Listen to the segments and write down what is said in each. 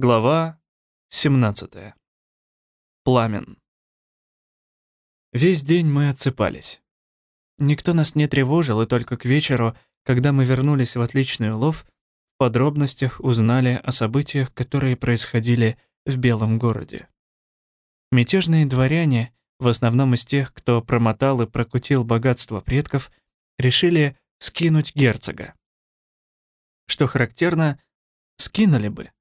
Глава 17. Пламен. Весь день мы отсыпались. Никто нас не тревожил, и только к вечеру, когда мы вернулись в отличный улов, в подробностях узнали о событиях, которые происходили в Белом городе. Мятежные дворяне, в основном из тех, кто промотал и прокутил богатство предков, решили скинуть герцога. Что характерно, скинули бы —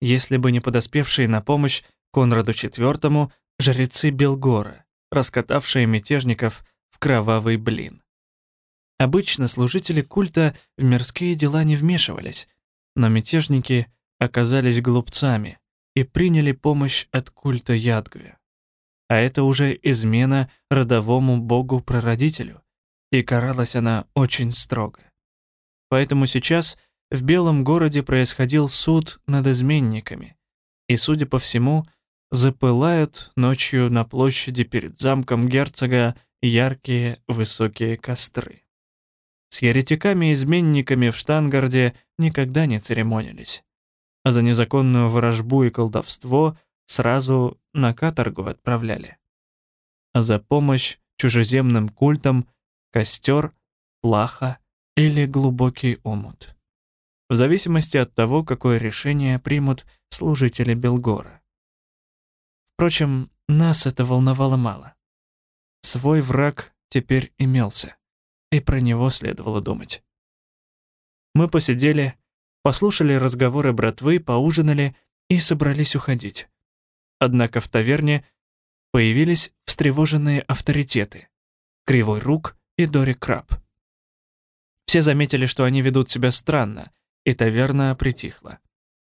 если бы не подоспевшие на помощь Конраду IV жрецы Белгора, раскатавшие мятежников в кровавый блин. Обычно служители культа в мирские дела не вмешивались, но мятежники оказались глупцами и приняли помощь от культа Ядгве. А это уже измена родовому богу-прародителю, и каралась она очень строго. Поэтому сейчас — в Белом городе происходил суд над изменниками, и, судя по всему, запылают ночью на площади перед замком герцога яркие высокие костры. С еретиками и изменниками в Штангарде никогда не церемонились, а за незаконную ворожбу и колдовство сразу на каторгу отправляли. А за помощь чужеземным культам — костер, плаха или глубокий омут в зависимости от того, какое решение примут служители Белгора. Впрочем, нас это волновало мало. Свой враг теперь имелся, и про него следовало думать. Мы посидели, послушали разговоры братвы, поужинали и собрались уходить. Однако в таверне появились встревоженные авторитеты — Кривой Рук и Дори Краб. Все заметили, что они ведут себя странно, и таверна притихла.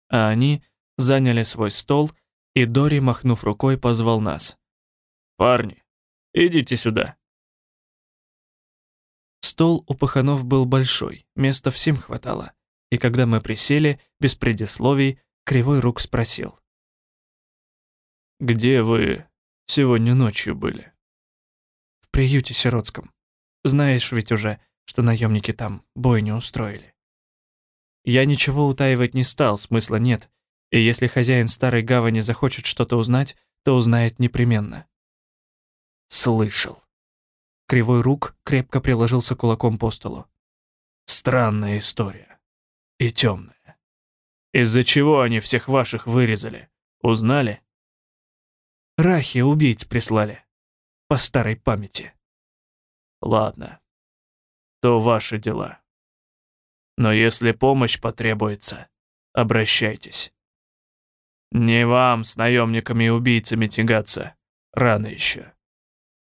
А они заняли свой стол, и Дори, махнув рукой, позвал нас. «Парни, идите сюда». Стол у паханов был большой, места всем хватало, и когда мы присели, без предисловий, Кривой Рук спросил. «Где вы сегодня ночью были?» «В приюте сиротском. Знаешь ведь уже, что наемники там бой не устроили». Я ничего утаивать не стал, смысла нет. И если хозяин старой гавани захочет что-то узнать, то узнает непременно. Слышал. Кривой рук крепко приложился кулаком по столу. Странная история. И темная. Из-за чего они всех ваших вырезали? Узнали? Рахи убийц прислали. По старой памяти. Ладно. То ваши дела. Но если помощь потребуется, обращайтесь. Не вам с наемниками и убийцами тягаться. Рано еще.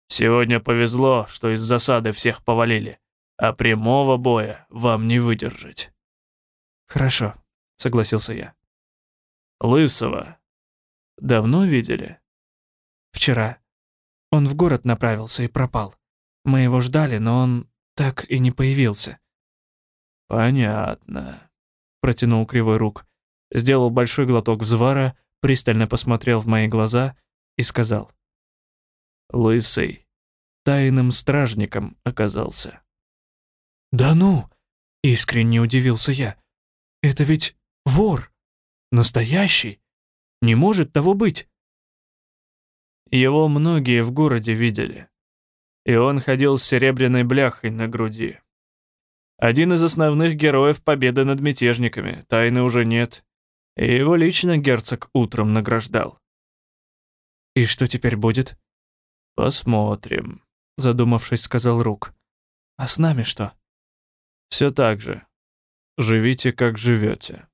Сегодня повезло, что из засады всех повалили, а прямого боя вам не выдержать. Хорошо, согласился я. Лысого давно видели? Вчера. Он в город направился и пропал. Мы его ждали, но он так и не появился. «Понятно», — протянул кривой рук, сделал большой глоток взвара, пристально посмотрел в мои глаза и сказал. «Лысый, тайным стражником оказался». «Да ну!» — искренне удивился я. «Это ведь вор! Настоящий! Не может того быть!» Его многие в городе видели, и он ходил с серебряной бляхой на груди. Один из основных героев победы над мятежниками, тайны уже нет. И его лично герцог утром награждал. «И что теперь будет?» «Посмотрим», — задумавшись, сказал Рук. «А с нами что?» «Все так же. Живите, как живете».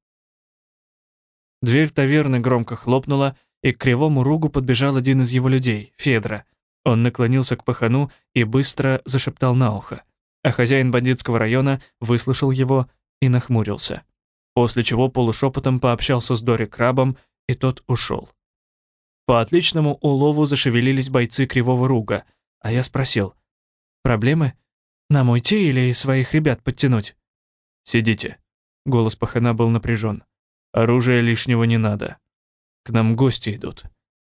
Дверь таверны громко хлопнула, и к кривому Ругу подбежал один из его людей, Федра. Он наклонился к пахану и быстро зашептал на ухо а хозяин бандитского района выслушал его и нахмурился, после чего полушепотом пообщался с Дори Крабом, и тот ушел. По отличному улову зашевелились бойцы Кривого Руга, а я спросил, «Проблемы? Нам уйти или своих ребят подтянуть?» «Сидите». Голос пахана был напряжен. «Оружия лишнего не надо. К нам гости идут.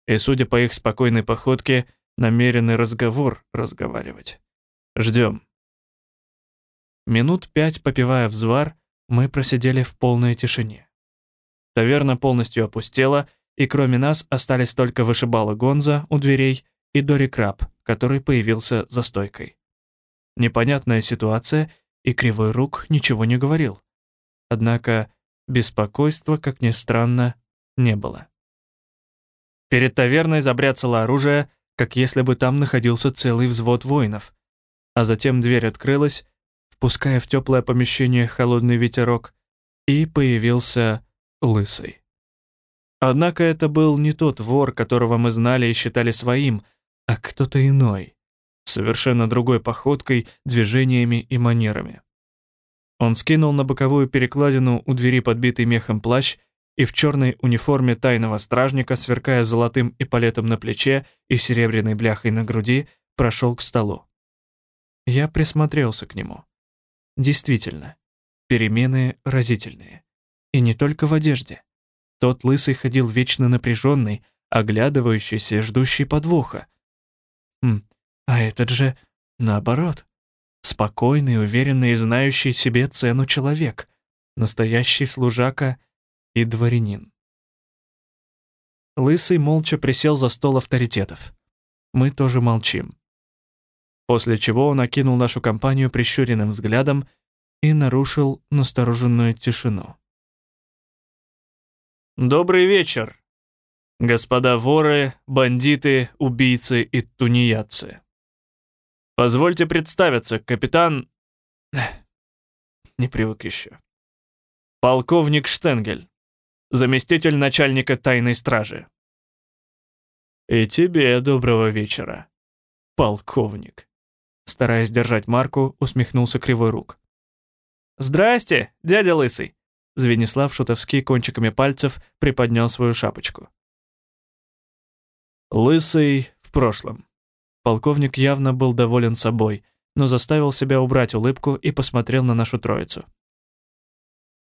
И, судя по их спокойной походке, намерены разговор разговаривать. Ждем. Минут пять попивая взвар, мы просидели в полной тишине. Таверна полностью опустела, и кроме нас остались только вышибала Гонза у дверей и Дори Краб, который появился за стойкой. Непонятная ситуация, и Кривой Рук ничего не говорил. Однако беспокойства, как ни странно, не было. Перед таверной забряцало оружие, как если бы там находился целый взвод воинов. А затем дверь открылась, впуская в теплое помещение холодный ветерок, и появился Лысый. Однако это был не тот вор, которого мы знали и считали своим, а кто-то иной, совершенно другой походкой, движениями и манерами. Он скинул на боковую перекладину у двери подбитый мехом плащ и в черной униформе тайного стражника, сверкая золотым эполетом на плече и серебряной бляхой на груди, прошел к столу. Я присмотрелся к нему. Действительно, перемены разительные. И не только в одежде. Тот лысый ходил вечно напряженный, оглядывающийся, ждущий подвоха. Хм, а этот же наоборот. Спокойный, уверенный и знающий себе цену человек. Настоящий служака и дворянин. Лысый молча присел за стол авторитетов. Мы тоже молчим. После чего он окинул нашу компанию прищуренным взглядом и нарушил настороженную тишину. «Добрый вечер, господа воры, бандиты, убийцы и тунеядцы. Позвольте представиться, капитан...» Не привык еще. Полковник Штенгель заместитель начальника тайной стражи. И тебе доброго вечера, полковник. Стараясь держать марку, усмехнулся Кривой Рук. «Здрасте, дядя Лысый!» Звенислав Шутовский кончиками пальцев приподнял свою шапочку. Лысый в прошлом. Полковник явно был доволен собой, но заставил себя убрать улыбку и посмотрел на нашу троицу.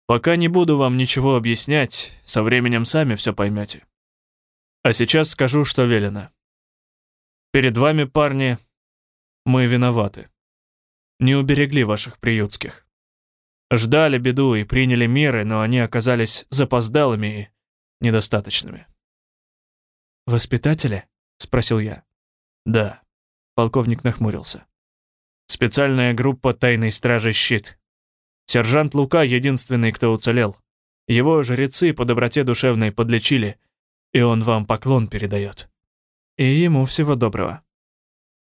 Пока не буду вам ничего объяснять, со временем сами все поймете. А сейчас скажу, что велено. Перед вами, парни, мы виноваты. Не уберегли ваших приютских. Ждали беду и приняли меры, но они оказались запоздалыми и недостаточными. «Воспитатели?» — спросил я. «Да», — полковник нахмурился. «Специальная группа тайной стражи «Щит». Сержант Лука единственный, кто уцелел. Его жрецы по доброте душевной подлечили, и он вам поклон передает. И ему всего доброго.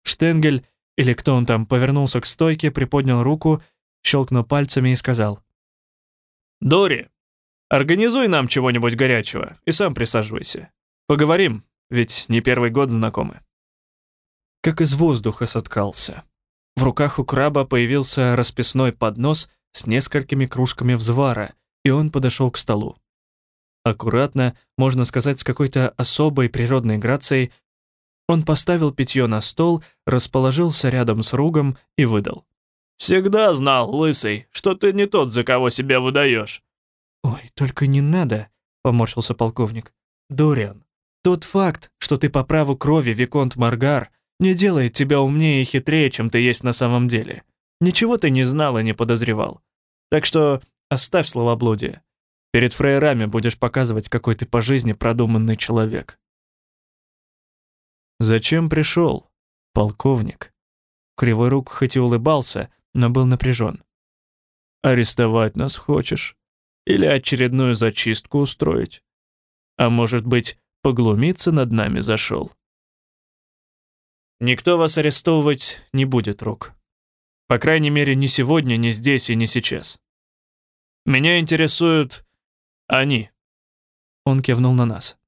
Штенгель, или кто он там, повернулся к стойке, приподнял руку, щелкнул пальцами и сказал. «Дори, организуй нам чего-нибудь горячего и сам присаживайся. Поговорим, ведь не первый год знакомы». Как из воздуха соткался. В руках у краба появился расписной поднос с несколькими кружками взвара, и он подошел к столу. Аккуратно, можно сказать, с какой-то особой природной грацией, он поставил питье на стол, расположился рядом с ругом и выдал. «Всегда знал, лысый, что ты не тот, за кого себя выдаешь». «Ой, только не надо», — поморщился полковник. «Дориан, тот факт, что ты по праву крови Виконт Маргар, не делает тебя умнее и хитрее, чем ты есть на самом деле. Ничего ты не знал и не подозревал. Так что оставь словоблудие. Перед фрейрами будешь показывать, какой ты по жизни продуманный человек. Зачем пришел, полковник? Кривой рук хоть и улыбался, но был напряжен. Арестовать нас хочешь? Или очередную зачистку устроить? А может быть, поглумиться над нами зашел? Никто вас арестовывать не будет, Рук. По крайней мере, не сегодня, не здесь и не сейчас. Меня интересуют они. Он кивнул на нас.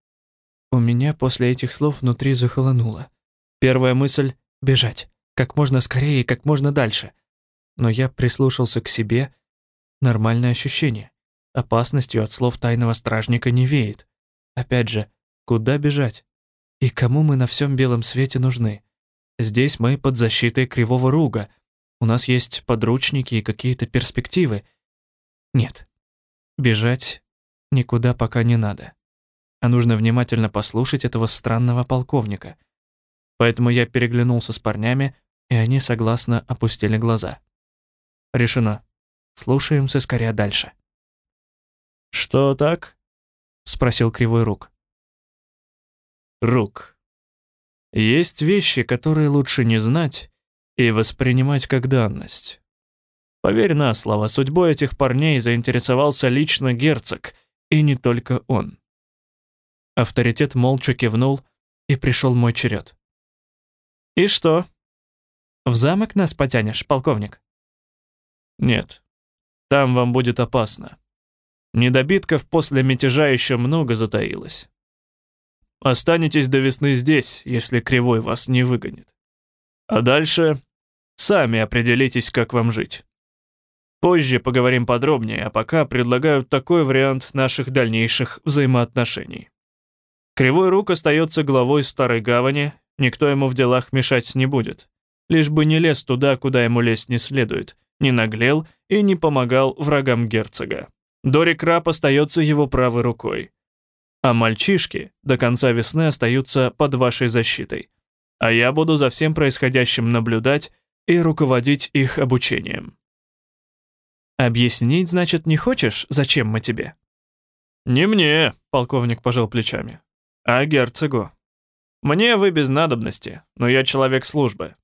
У меня после этих слов внутри захолонуло. Первая мысль — бежать. Как можно скорее и как можно дальше. Но я прислушался к себе. Нормальное ощущение. Опасностью от слов тайного стражника не веет. Опять же, куда бежать? И кому мы на всем белом свете нужны? Здесь мы под защитой Кривого Руга, у нас есть подручники и какие-то перспективы. Нет, бежать никуда пока не надо. А нужно внимательно послушать этого странного полковника. Поэтому я переглянулся с парнями, и они согласно опустили глаза. Решено. Слушаем сыскаря дальше. «Что так?» спросил Кривой Рук. Рук. Есть вещи, которые лучше не знать и воспринимать как данность. Поверь на слово, судьбой этих парней заинтересовался лично герцог, и не только он. Авторитет молча кивнул, и пришел мой черед. «И что? В замок нас потянешь, полковник?» «Нет, там вам будет опасно. Недобитков после мятежа еще много затаилось. Останетесь до весны здесь, если Кривой вас не выгонит. А дальше сами определитесь, как вам жить. Позже поговорим подробнее, а пока предлагаю такой вариант наших дальнейших взаимоотношений. Кривой Рук остается главой Старой Гавани, никто ему в делах мешать не будет. Лишь бы не лез туда, куда ему лезть не следует, не наглел и не помогал врагам герцога. Дори Краб остается его правой рукой. А мальчишки до конца весны остаются под вашей защитой. А я буду за всем происходящим наблюдать и руководить их обучением. «Объяснить, значит, не хочешь, зачем мы тебе?» «Не мне», — полковник пожал плечами, — «а герцогу. Мне вы без надобности, но я человек службы.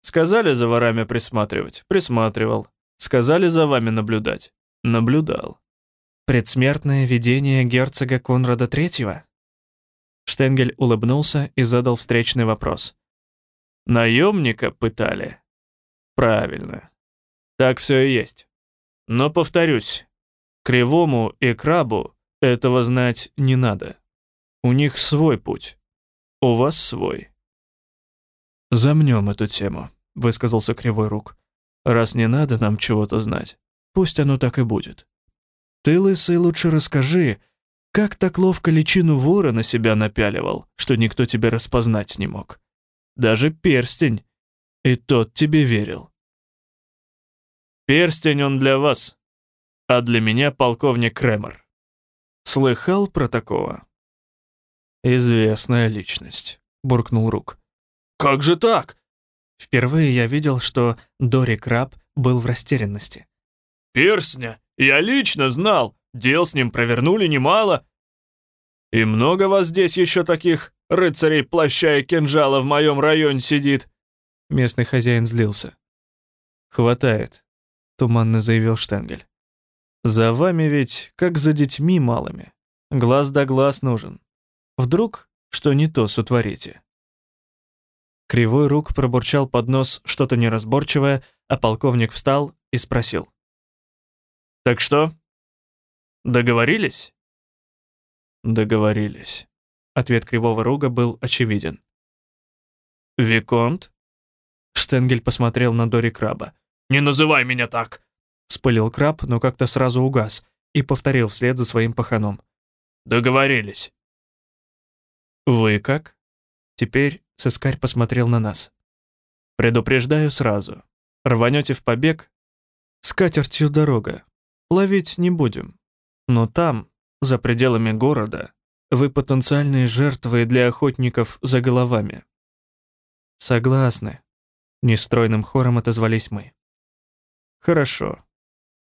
Сказали за ворами присматривать, присматривал. Сказали за вами наблюдать, наблюдал». «Предсмертное видение герцога Конрада Третьего?» Штенгель улыбнулся и задал встречный вопрос. «Наемника пытали?» «Правильно. Так все и есть. Но повторюсь, Кривому и Крабу этого знать не надо. У них свой путь. У вас свой. «Замнем эту тему», — высказался Кривой Рук. «Раз не надо нам чего-то знать, пусть оно так и будет. Ты, Лысый, лучше расскажи, как так ловко личину вора на себя напяливал, что никто тебя распознать не мог. Даже перстень. И тот тебе верил. Перстень он для вас, а для меня полковник Кремер. Слыхал про такого? Известная личность, буркнул Рук. Как же так? Впервые я видел, что Дори Краб был в растерянности. Перстня? Я лично знал. Дел с ним провернули немало. И много вас здесь еще таких рыцарей плаща и кинжала в моем районе сидит. Местный хозяин злился. Хватает. — туманно заявил Штенгель. «За вами ведь, как за детьми малыми. Глаз да глаз нужен. Вдруг что не то сотворите?» Кривой рук пробурчал под нос что-то неразборчивое, а полковник встал и спросил. «Так что? Договорились?» «Договорились». Ответ Кривого Руга был очевиден. «Виконт?» Штенгель посмотрел на Дори Краба. «Не называй меня так!» Вспылил краб, но как-то сразу угас и повторил вслед за своим паханом. «Договорились». «Вы как?» Теперь сыскарь посмотрел на нас. «Предупреждаю сразу. Рванете в побег? С катертью дорога. Ловить не будем. Но там, за пределами города, вы потенциальные жертвы для охотников за головами». «Согласны», — нестройным хором отозвались мы. «Хорошо».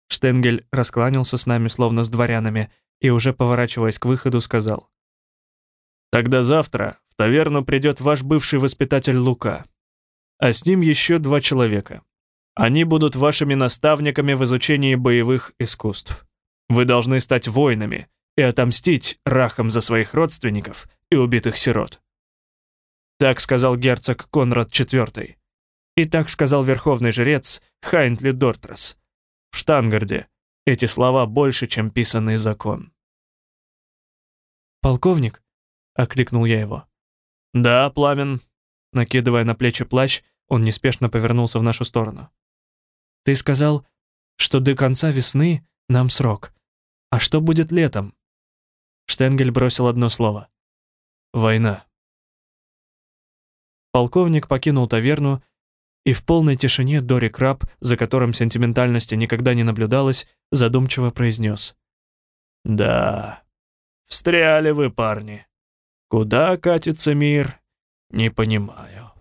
Штенгель раскланялся с нами, словно с дворянами, и уже поворачиваясь к выходу, сказал. «Тогда завтра в таверну придет ваш бывший воспитатель Лука, а с ним еще два человека. Они будут вашими наставниками в изучении боевых искусств. Вы должны стать воинами и отомстить рахам за своих родственников и убитых сирот». Так сказал герцог Конрад IV. И так сказал верховный жрец Хайнтли Дортрас. В Штангарде эти слова больше, чем писанный закон. «Полковник?» — окликнул я его. «Да, Пламен». Накидывая на плечи плащ, он неспешно повернулся в нашу сторону. «Ты сказал, что до конца весны нам срок. А что будет летом?» Штенгель бросил одно слово. «Война». Полковник покинул таверну и в полной тишине Дори Краб, за которым сентиментальности никогда не наблюдалось, задумчиво произнес. «Да, встряли вы, парни. Куда катится мир, не понимаю».